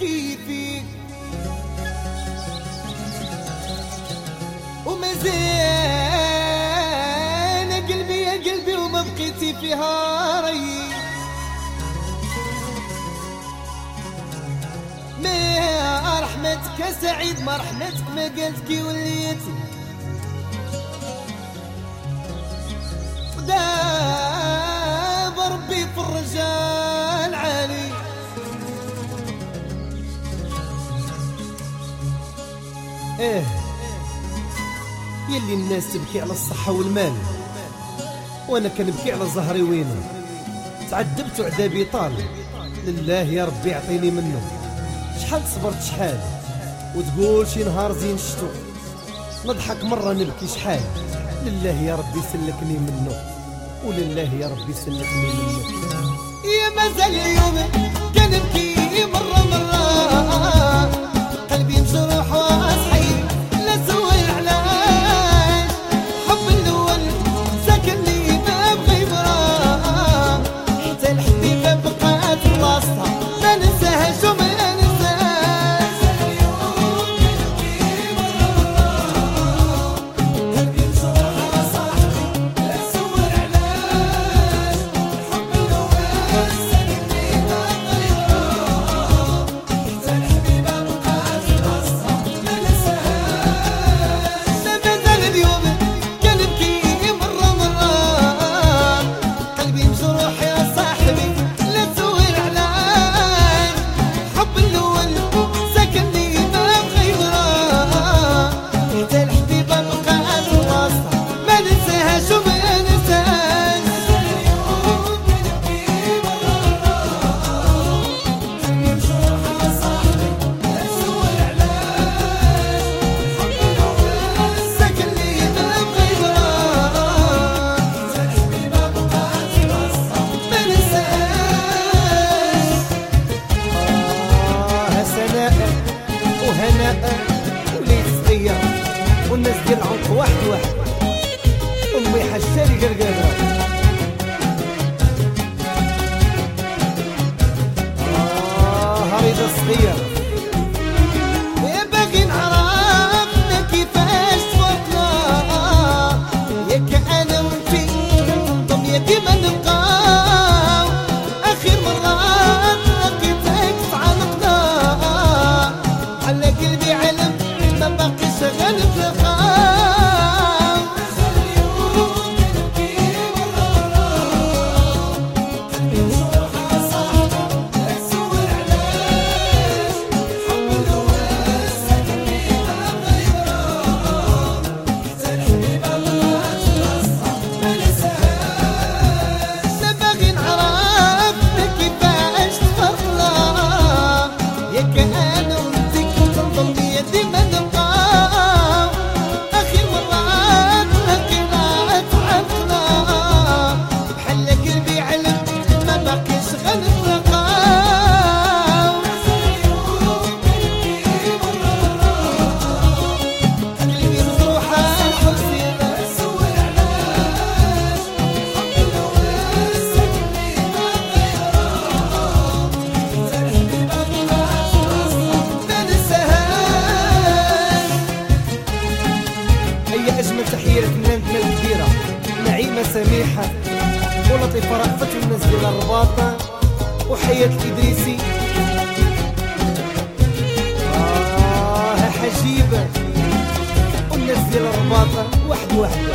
كتبكي فيك ومازال قلبي يا قلبي وما بقيتي فيها ري ما رحمتك يا سعيد ما رحمتك ما قالتك وليتي إيه. يلي الناس تبكي على الصحة والمال. وأنا كنبكي على زهري وينه. تعذبت وعذابي طال. لله يا ربي يعطيني منه. شحال صبرت شحال؟ وتقول شي نهار زين شتو. نضحك مرة نبكي شحال. لله يا ربي سلكني منه. ولله يا ربي سلكني منه. يا مازال اليوم كنبكي والناس ديال العنق واحد واحد. أمي حشاري قرقاده هيا أجمل تحية لفنانتنا الكبيرة نعيمة سميحة. ولطيفة رأفت والناس ديال الرباط. وحياة الإدريسي آه حجيبة. والناس ديال الرباط. واحد واحد.